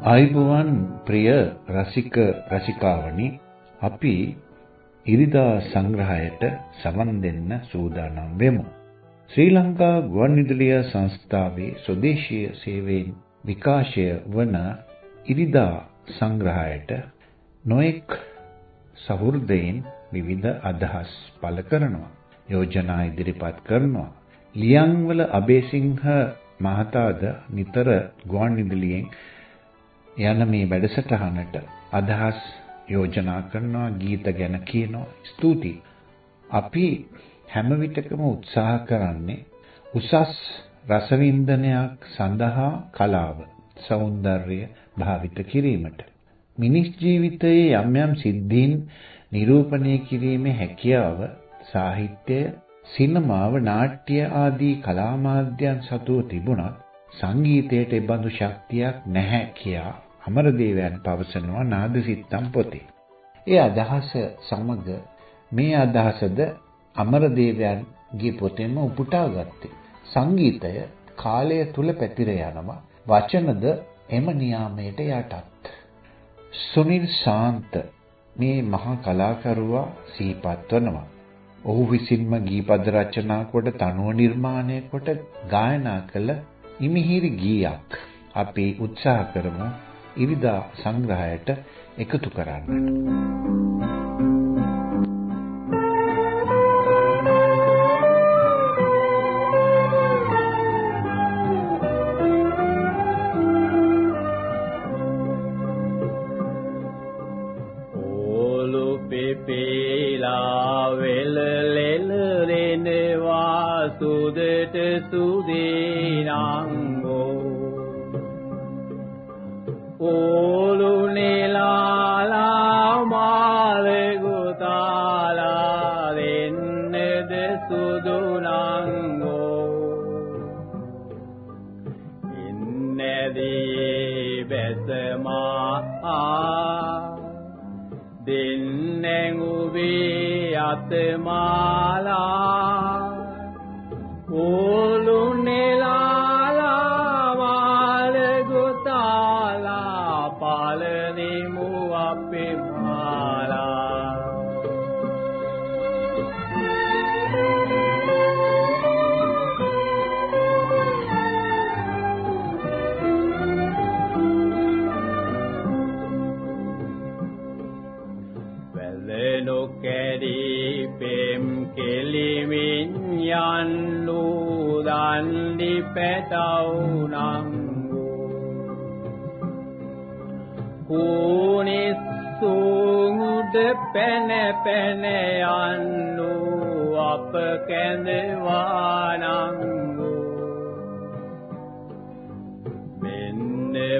ආයිබුවන් ප්‍රිය රසික රසිකාවනි අපි ඉරිදා සංග්‍රහයට සමන් දෙන්න සූදානම් වෙමු. ශ්‍රී ලංකා ගුවන්විදුලිය සංස්ථාවේ ස්වදේශීය සේවයෙන් විකාශය වන ඉරිදා සංග්‍රහයට නොඑක් සහෘදයින් විවිධ අදහස් පළ කරනවා. යෝජනා ඉදිරිපත් කරනවා. ලියන්වල අබේසිංහ මහතාද නිතර ගුවන්විදුලියෙන් යන මේ වැඩසටහනට අදහස් යෝජනා කරනවා ගීත ගැන කියනවා. ස්තුතියි. අපි හැම විටකම උත්සාහ කරන්නේ උසස් රසවින්දනයක් සඳහා කලාව సౌందර්යය භාවිත කිරීමට. මිනිස් ජීවිතයේ යම් යම් සිද්ධීන් නිරූපණය කිරීමේ හැකියාව සාහිත්‍ය සිනමාව නාට්‍ය ආදී කලා මාධ්‍යයන් සතුව තිබුණත් සංගීතයට එබඳු ශක්තියක් නැහැ කියා අමරදේවයන් පවසනවා නාදසිත්තම් පොතේ. ඒ අදහස සමග මේ අදහසද අමරදේවයන්ගේ පොතෙන්ම උපුටා ගත්තේ. සංගීතය කාලය තුල පැතිර යනවා. වචනද එම නියාමයට යටත්. සුනිල් ශාන්ත මේ මහා කලාකරුවා සිහිපත් වනවා. ඔහු විසින්ම ගීපද රචනා කොට තනුව නිර්මාණය කොට ගායනා කළ ඉමිහිරි ගීයක් අපි උත්සාහ කරමු ඉරිදා සංග්‍රහයට එකතු කරන්නට.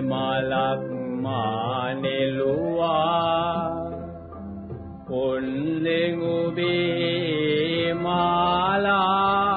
මලක් මානෙලුවා. ඔන්නෙන් ඔබේ මාලා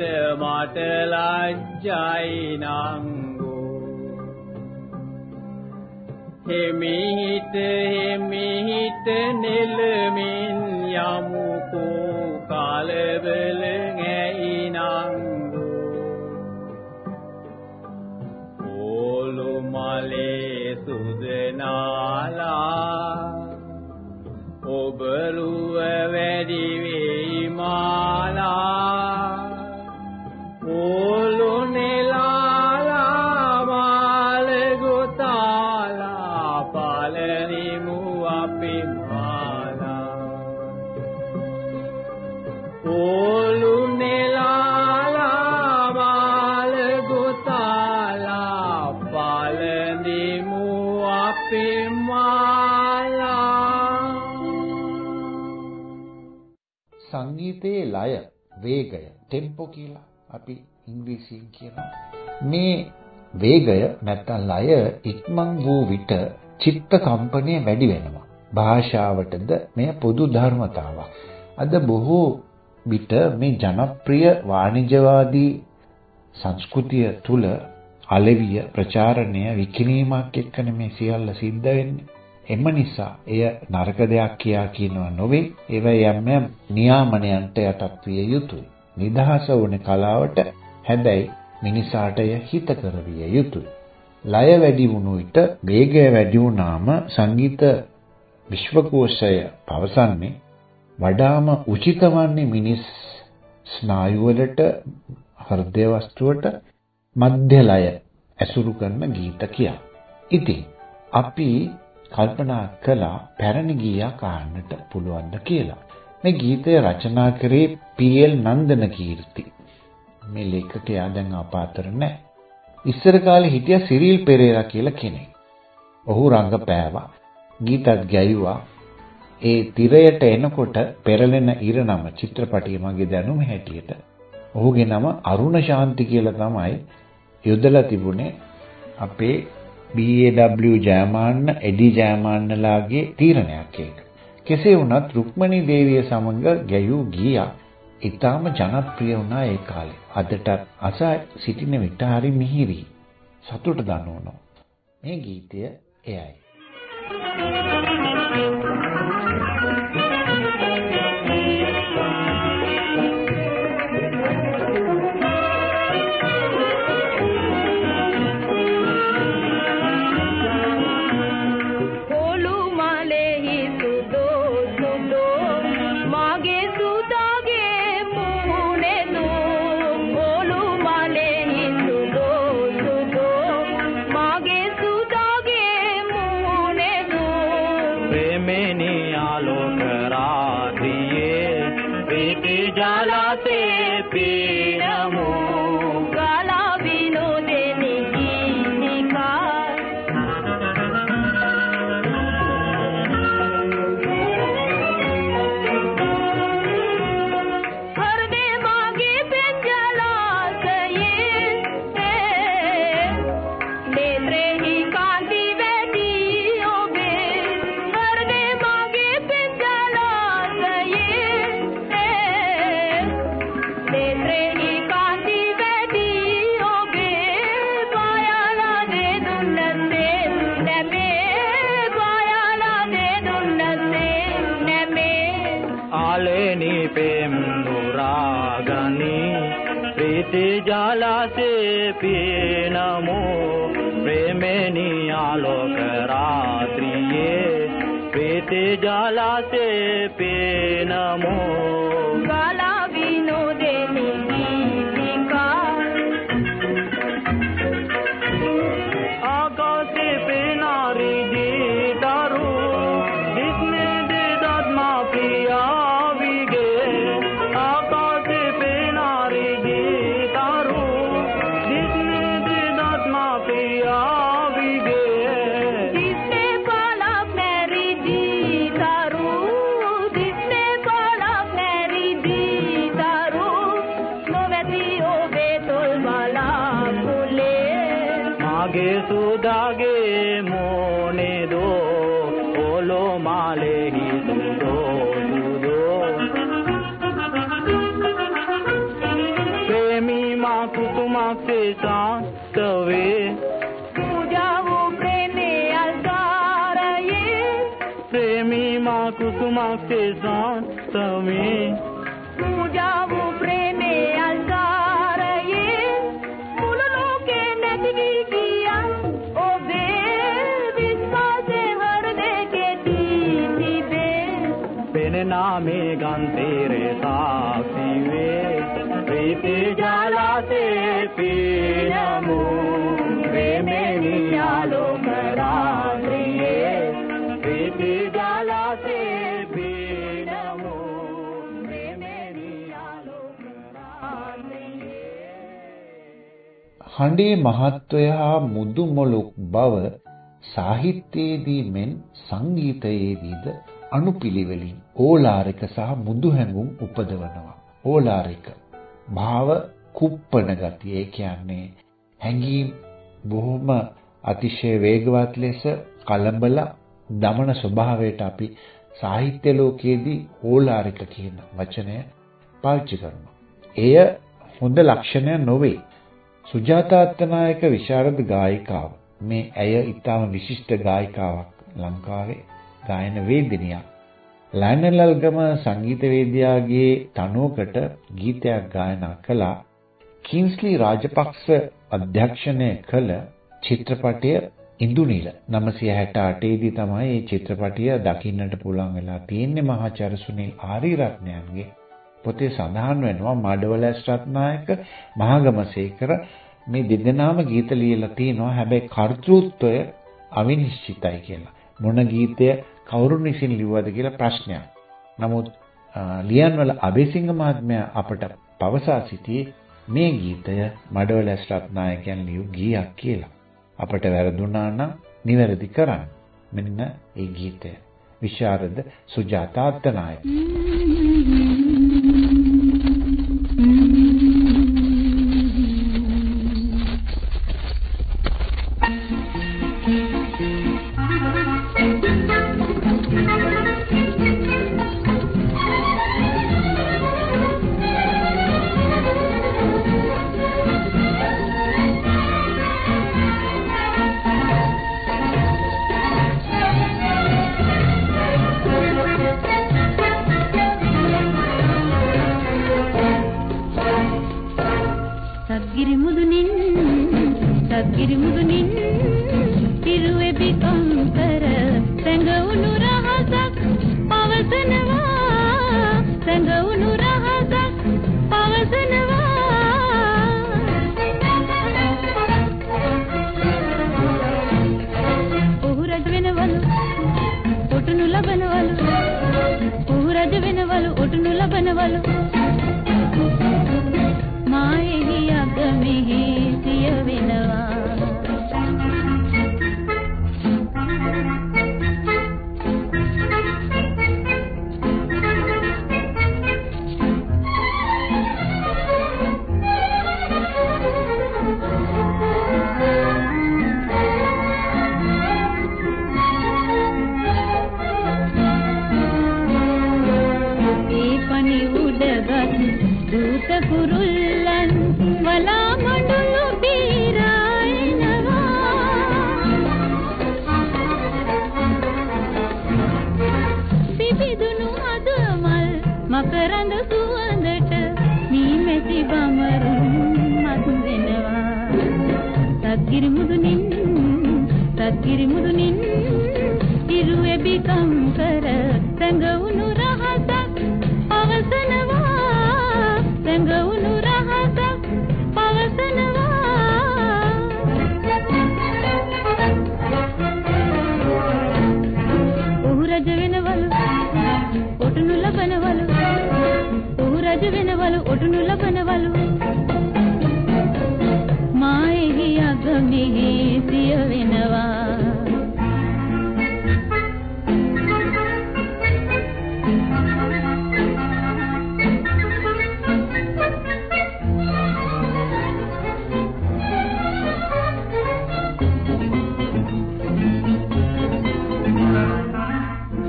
මට ලැජ්ජයි නංගෝ. හිමිහිට හිමිහිට නෙලමින් යමුකෝ සංගීතයේ ලය වේගය ටෙම්පෝ කියලා අපි ඉංග්‍රීසියෙන් කියනවා. මේ වේගය නැත්නම් ලය ඉක්මන් වූ විට චිත්ත කම්පනය වැඩි වෙනවා. භාෂාවටද මෙය පොදු ධර්මතාවක්. අද බොහෝ විට මේ ජනප්‍රිය වාණිජවාදී සංස්කෘතිය තුල අලෙවිය ප්‍රචාරණය විකිණීමක් එක්කනේ මේ සියල්ල සිද්ධ වෙන්නේ. එම නිසා එය නරක දෙයක් කියා කියනවා නොවේ. ඒව යම් යම් නියාමනයන්ට යටත් විය යුතුයි. නිදහස වුණ කලාවට හැබැයි මිනිසාට එය හිතකර විය යුතුයි. ලය වැඩි වුණු විට වේගය වැඩි වුණාම සංගීත විශ්වකෝෂය පවසන්නේ වඩාම උචිත වන්නේ මිනිස් ස්නායු වලට හෘද වස්තුවට මධ්‍ය ලය ඇසුරු කරන ගීත කියා. ඉතින් අපි කල්පනා කළා පැරණි ගීයක් අහන්නට පුළුවන්ද කියලා. මේ ගීතය රචනා කරේ පී.එල්. නන්දන කීර්ති. මේ ලේඛකයා දැන් අප අතර නැහැ. ඉස්සර කාලේ හිටිය සිරිල් පෙරේරා කියලා කෙනෙක්. ඔහු රංගපෑවා. ගීතත් ගැයුවා. ඒ තිරයට එනකොට පෙරලෙන ඉරනම චිත්‍රපටිය මගේ දැනුම හැටියට ඔහුගේ නම අරුණ ශාන්ති කියලා තමයි යොදලා තිබුණේ අපේ BAW ජයමාන්න එඩි ජයමාන්නලාගේ තීරණයක් ඒක. කෙසේ වුණත් රුක්මනී දේවිය සමග ගැයූ ගීයක් ඊටාම ජනප්‍රිය වුණා ඒ කාලේ. අදට අසා සිටින විට හරි මිහිරි සතුට දනවනවා. මේ ගීතය එයයි. ජලාසේ ನಮೋ Ma coutume, c'est ça, t'as vu? Tu diables? හඬේ මහත්වය හා මුදු මොලොක් බව සාහිත්‍යයේදී මෙන් සංගීතයේදීද අනුපිළිවෙලින් ඕලාරික සහ මුදු හැඟුම් උපදවනවා. ඕලාරික භාව කුප්පන ගතිය. ඒ කියන්නේ හැඟීම් බොහොම අතිශය වේගවත් ලෙස කලබල දමන ස්වභාවයට අපි සාහිත්‍ය ලෝකයේදී ඕලාරික කියන වචනය පාවිච්චි කරනවා. එය හොඳ ලක්ෂණය නොවේ. සුජාතා අත්තනායක විශාරද ගායිකාව. මේ ඇය ඊටාම විශිෂ්ට ගායිකාවක් ලංකාවේ ගායන වේදිනියක්. ලයනලල්ගම සංගීතවේදියාගේ තනුවකට ගීතයක් ගායනා කළා. කින්ස්ලි රාජපක්ෂ අධ්‍යක්ෂණය කළ චිත්‍රපටය ඉන්දුනිල 968 දී තමයි මේ චිත්‍රපටය දකින්නට පුළුවන් වෙලා තියෙන්නේ මහාචාර්ය සුනිල් ආරියරත්නයන්ගේ පොතේ සඳහන් වෙනවා මඩවලස් රත්නායක මහගමසේකර මේ දෙදෙනාම ගීත ලියලා තිනවා හැබැයි කර්තෘත්වය අවිනිශ්චිතයි කියලා. මොන ගීතය කවුරුන් විසින් ලිව්වද කියලා ප්‍රශ්නයක්. නමුත් ලියන්වල අබේසිංහ මහත්මයා අපට පවසා සිටියේ මේ ගීතය මඩවලස් රත්නායකයන් ලියු ගීයක් කියලා. අපට වැරදුනා නම් නිවැරදි කරන්න. මෙන්න ඒ ගීතය. විශාරද සුජාතා අත්තනායක. සත්ගිරි වෙනවා සත්ගිරි මුදුනින් සත්ගිරි මුදුනින් ඉරුවෙබි අග මෙහි සිය වෙනවා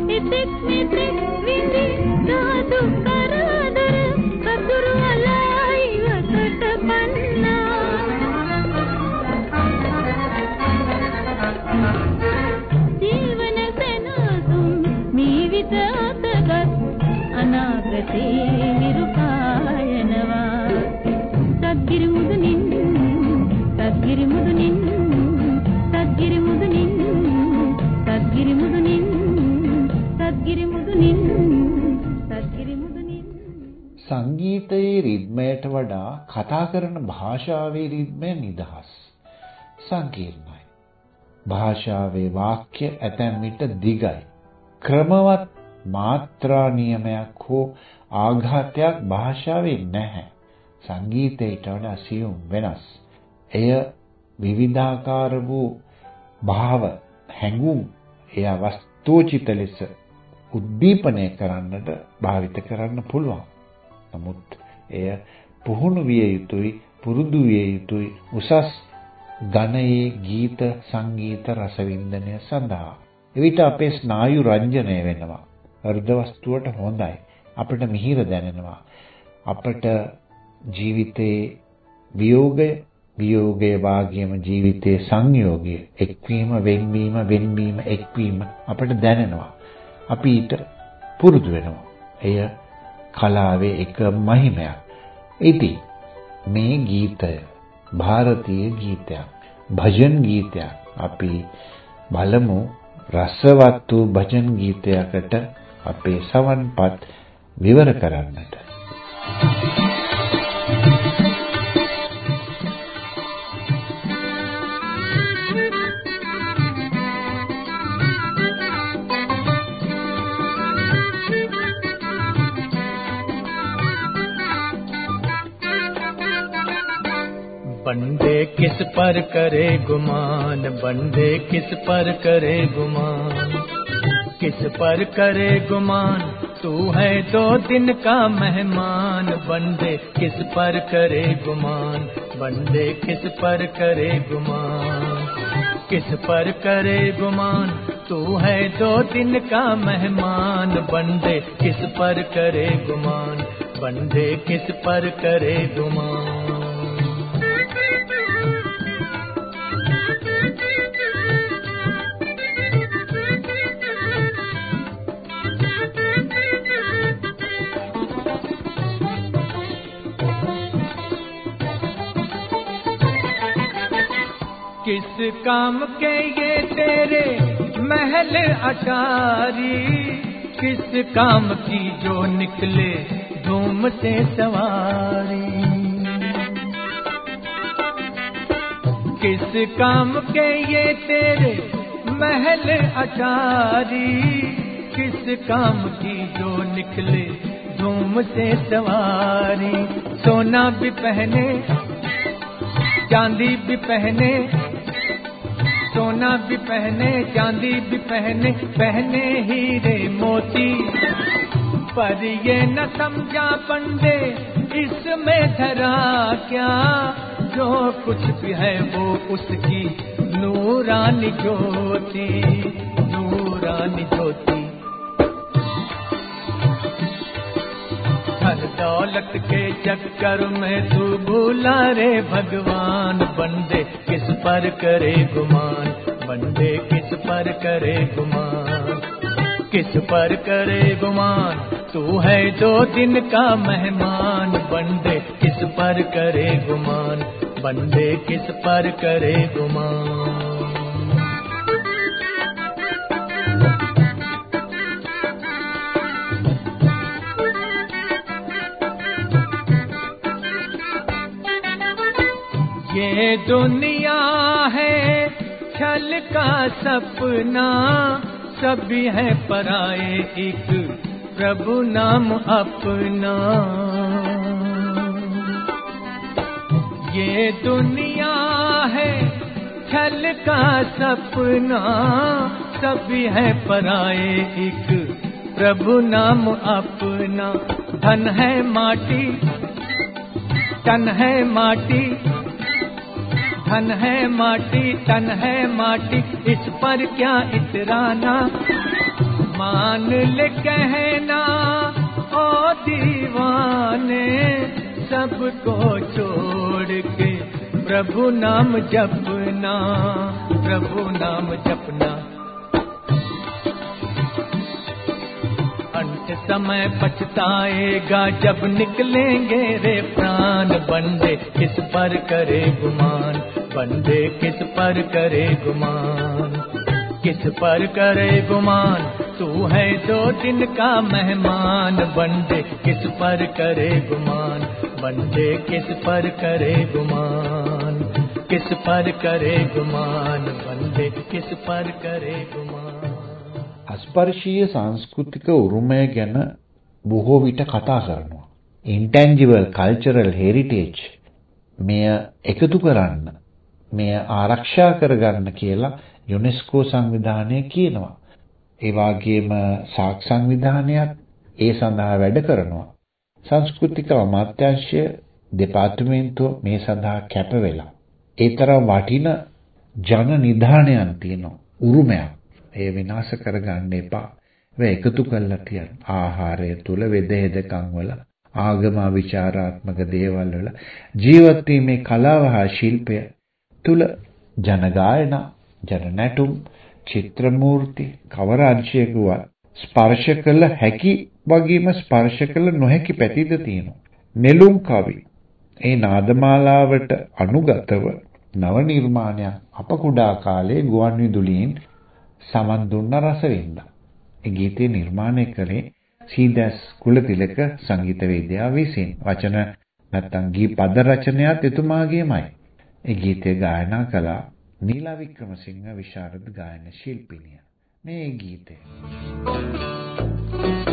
ඉතික් මිතික් විඳි සංගීතයේ රිද්මයට වඩා කතා කරන භාෂාවේ රිද්මය නිදහස්. සංකීර්ණයි. භාෂාවේ වාක්‍ය ඇතැම් විට දිගයි. ක්‍රමවත් මාත්‍රා නියමයක් හෝ ආඝාතයක් භාෂාවේ නැහැ. සංගීතයට වඩා සියුම් වෙනස්. එය විවිධාකාර වූ භාව හැඟුම් එය වස්තෝචිත ලෙස උද්දීපනය කරන්නට භාවිත කරන්න පුළුවන්. නමුත් එය පුහුණු විය යුතුයි, පුරුදු විය යුතුයි උසස් ගණයේ ගීත සංගීත රසවින්දනය සඳහා. එවිට අපේ ස්නායු රංජනය වෙනවා. හෘද වස්තුවට හොඳයි. අපිට මිහිර දැනෙනවා. අපට ජීවිතේ වියෝගය වියෝගයේ වාග්යම ජීවිතයේ සංයෝගය එක්වීම වෙන්වීම වෙන්වීම එක්වීම අපට දැනෙනවා අපි ඊට පුරුදු වෙනවා එය කලාවේ එක මහිමයක් ඉතින් මේ ගීතය ಭಾರತೀಯ ගීතයක් භජන් ගීතයක් අපි බලමු රසවත් වූ භජන් ගීතයකට අපේ සවන්පත් විවර කරන්නට बंदे किस पर करे गुमान? बंदे किस पर करे गुमान? किस पर करे गुमान? तू है दो दिन का मेहमान। बंदे किस पर करे गुमान? बंदे किस पर करे गुमान? किस पर करे गुमान? तू है दो दिन का मेहमान। बंदे किस पर करे गुमान? बंदे किस पर करे गुमान? काम के ये तेरे महल अटारी। किस काम की जो निकले धूम से सवारी। किस काम के ये तेरे महल अटारी। किस काम की जो निकले धूम से सवारी। सोना भी पहने, चांदी भी पहने सोना भी पहने, चांदी भी पहने पहने हीरे मोती। पर ये न समझा पंडे, इसमें धरा क्या? जो कुछ भी है वो उसकी, नूरानी ज्योति नूरानी ज्योति। दौलत के चक्कर में तू भूला रे भगवान। बंदे किस पर करे गुमान? बंदे किस पर करे गुमान? किस पर करे गुमान? तू है दो दिन का मेहमान। बंदे किस पर करे गुमान? बंदे किस पर करे गुमान? ये दुनिया है, छल का सपना सभी है पराए एक। प्रभु नाम अपना। ये दुनिया है, छल का सपना सभी है पराए एक। प्रभु नाम अपना। धन है माटी तन है माटी धन है माटी तन है माटी, इस पर क्या इतराना? मान ले कहना, ओ दीवाने, सबको छोड़ के प्रभु नाम जपना, प्रभु नाम जपना। अंत समय पछताएगा, जब निकलेंगे रे प्राण बंदे किस पर करे गुमान। बंदे किस पर करे गुमान किस पर करे गुमान तू है दो दिन का मेहमान बंदे किस पर करे गुमान बंदे किस पर करे गुमान किस पर करे गुमान बंदे किस पर करे गुमान අස්පර්ශීය සංස්කෘතික උරුමය ගැන බොහෝ විට කතා කරනවා. intangible cultural heritage මෙය එකතු කරන්න මෙය ආරක්ෂා කරගන්න කියලා යුනෙස්කෝ සංවිධානය කියනවා. ඒ වගේම සාක් සංවිධානයක් ඒ සඳහා වැඩ කරනවා. සංස්කෘතික අමාත්‍යාංශය දෙපාර්තමේන්තුව මේ සඳහා කැප වෙලා. ඒ තරම් වටින ජන නිධානයන් තියෙනවා. උරුමයක්. ඒ විනාශ කරගන්න එපා. ඒ එකතු කරලා තියන්න. ආහාරය තුල වෙදහෙදකම් වල ආගම විචාරාත්මක දේවල් වල ජීවත් වීමේ කලාව හා ශිල්පය තුල ජන ගායනා, ජන නැටුම්, චිත්‍ර මූර්ති කවර අංශයකවත් ස්පර්ශ කළ හැකි වගේම ස්පර්ශ කළ නොහැකි පැතිද තියෙනවා. නෙළුම් කවි ඒ නාදමාලාවට අනුගතව නව නිර්මාණයක් අප කුඩා කාලේ ගුවන් විදුලියෙන් සමන් දුන්න රසවින්දා. ඒ ගීතය නිර්මාණය කළේ සීදස් කුලතිලක සංගීතවේදියා විසින්. වචන නැත්තම් ගී පද රචනයත් එතුමාගේමයි. ඒ ගීතය ගායනා කළා නීලා වික්‍රමසිංහ විශාරද ගායන ශිල්පිනිය. මේ ගීතය. Thank you.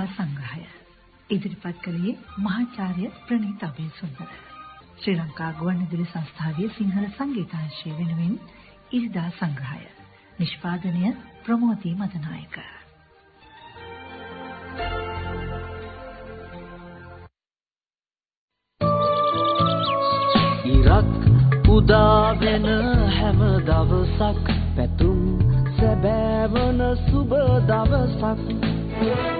කතා සංග්‍රහය. ඉදිරිපත් කළේ මහාචාර්ය ප්‍රණීත අබේසුන්දර. ශ්‍රී ලංකා ගුවන්විදුලි සංස්ථාවේ සිංහල සංගීතංශය වෙනුවෙන් ඉරිදා සංග්‍රහය. නිෂ්පාදනය ප්‍රමෝති මදනායක. ඉරක් උදා වෙන හැම දවසක් පැතුම් සැබෑවන සුබ දවසක්.